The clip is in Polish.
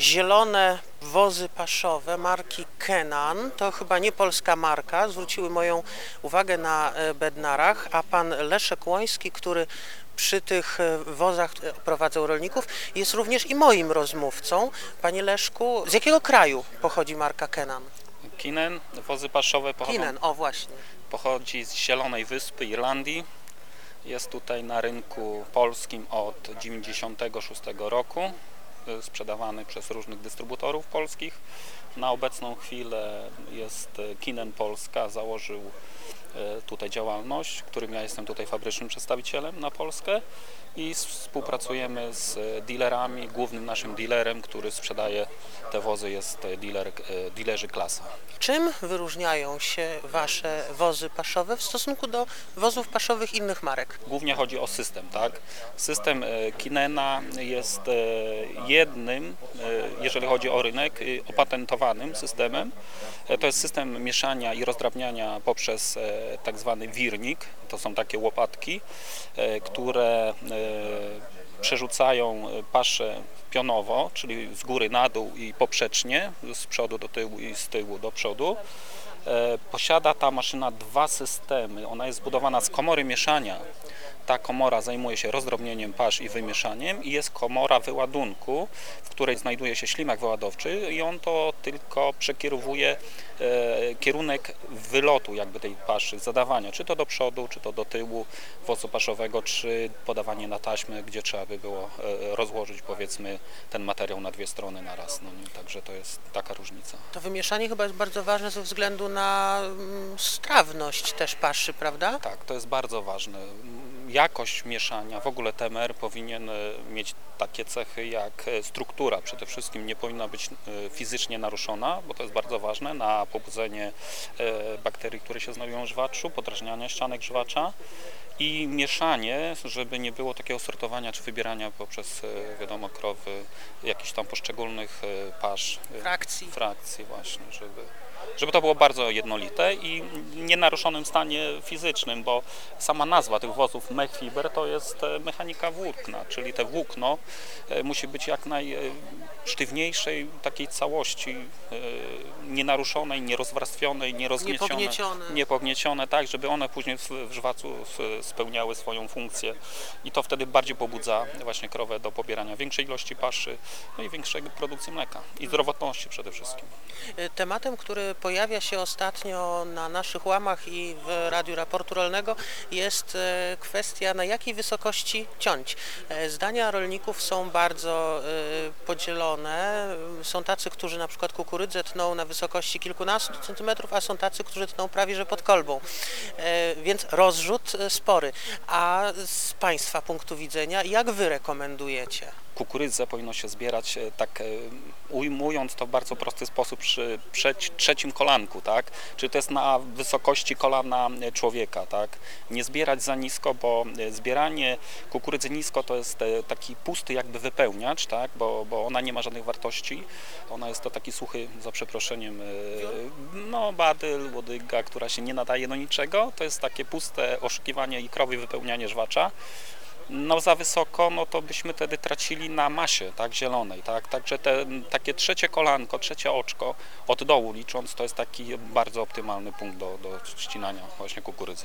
Zielone wozy paszowe marki Kenan, to chyba nie polska marka, zwróciły moją uwagę na e, Bednarach, a pan Leszek Łoński, który przy tych e, wozach e, prowadzą rolników, jest również i moim rozmówcą. Panie Leszku, z jakiego kraju pochodzi marka Kenan? Kinen, wozy paszowe pochodzą, Kinen, o właśnie. pochodzi z Zielonej Wyspy, Irlandii. Jest tutaj na rynku polskim od 96 roku. Sprzedawany przez różnych dystrybutorów polskich. Na obecną chwilę jest Kinen Polska, założył tutaj działalność, którym ja jestem tutaj fabrycznym przedstawicielem na Polskę i współpracujemy z y, dealerami. Głównym naszym dealerem, który sprzedaje te wozy jest y, dealer, dealerzy Klasa. Czym wyróżniają się wasze wozy paszowe w stosunku do wozów paszowych innych marek? Głównie chodzi o system, tak? System e, Kinena jest e, jednym, e, jeżeli chodzi o rynek, e, opatentowanym systemem. E, To jest system mieszania i rozdrabniania poprzez e, tak zwany wirnik. To są takie łopatki, e, które e, przerzucają e, paszę pionowo, czyli z góry na dół i poprzecznie, z przodu do tyłu i z tyłu do przodu. E, Posiada ta maszyna dwa systemy. Ona jest zbudowana z komory mieszania. Ta komora zajmuje się rozdrobnieniem pasz i wymieszaniem i jest komora wyładunku, w której znajduje się ślimak wyładowczy i on to tylko przekierowuje e, kierunek wylotu jakby tej paszy, zadawania, czy to do przodu, czy to do tyłu wozu paszowego, czy podawanie na taśmę, gdzie trzeba by było e, rozłożyć powiedzmy ten materiał na dwie strony na raz. No, nie? Także to jest taka różnica. To wymieszanie chyba jest bardzo ważne ze względu na mm, strawność też paszy, prawda? Tak, to jest bardzo ważne. Jakość mieszania, w ogóle temer powinien e, mieć takie cechy jak e, struktura. Przede wszystkim nie powinna być e, fizycznie naruszona, bo to jest bardzo ważne na pobudzenie bakterii, które się znajdują w żwaczu, podrażniania ścianek żwacza i mieszanie, żeby nie było takiego sortowania czy wybierania poprzez, wiadomo, krowy jakichś tam poszczególnych pasz. Frakcji. frakcji właśnie, żeby, żeby to było bardzo jednolite i nienaruszonym stanie fizycznym, bo sama nazwa tych wozów mechfiber to jest e, mechanika włókna, czyli te włókno e, musi być jak najsztywniejszej takiej całości, e, nienaruszonej, nierozwarstwionej, nierozgniecione, Niepogniecione. niepogniecione, tak, żeby one później w, w żwacu spełniały swoją funkcję i to wtedy bardziej pobudza właśnie krowę do pobierania większej ilości paszy, no i większej produkcji mleka i zdrowotności przede wszystkim. Tematem, który pojawia się ostatnio na naszych łamach i w Radiu Raportu Rolnego jest e, kwestia na jakiej wysokości ciąć. E, Zdania rolników są bardzo e, podzielone. Są tacy, którzy na przykład kukurydzę tną na wysokości kilkunastu centymetrów, a są tacy, którzy tną prawie że pod kolbą. E, Więc rozrzut spory. A z Państwa punktu widzenia, jak Wy rekomendujecie? kukurydzę powinno się zbierać tak ujmując to w bardzo prosty sposób przy przeć- trzecim kolanku, tak? Czyli to jest na wysokości kolana człowieka, tak? Nie zbierać za nisko, bo e, zbieranie kukurydzy nisko to jest e, taki pusty jakby wypełniacz, tak? Bo, bo ona nie ma żadnych wartości. Ona jest to taki suchy, za przeproszeniem, e, no badyl, łodyga, która się nie nadaje do niczego. To jest takie puste oszukiwanie i krowy wypełnianie żwacza no za wysoko, no to byśmy wtedy tracili na masie, tak, zielonej, tak, także te, takie trzecie kolanko, trzecie oczko od dołu licząc, to jest taki bardzo optymalny punkt do, do ścinania właśnie kukurydzy.